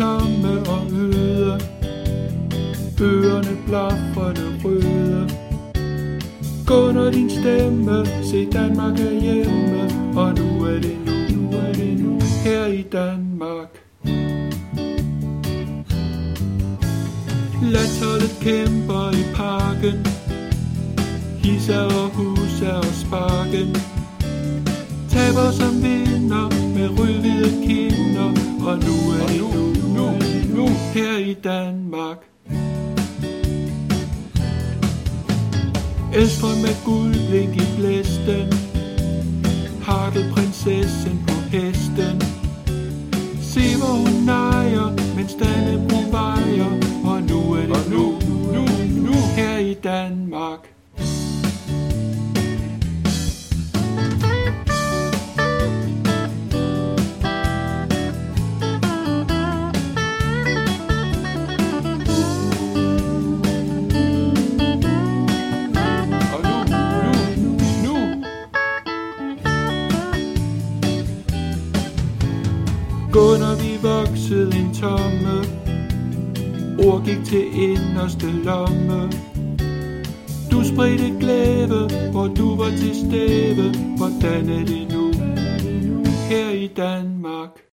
tomme og øde Ørerne blafferne røde. Gå når din stemme, se Danmark er hjemme. Og nu er det nu, nu er det nu Her i Danmark. Landsholdet kæmper i parken. Hisa og husa og sparken. Taber som vinder med rødhvide kinder. Og nu er det i Danmark. Elstrøm med guldblink i blæsten prinsessen på hesten. Se hvor hun nejer, mens Dannebro vejer Og nu er det nu, nu, nu. her i Danmark Gå vi voksede en tomme. Ord gik til inderste lomme. Du spredte glæde, hvor du var til stede. Hvordan er det nu? Her i Danmark.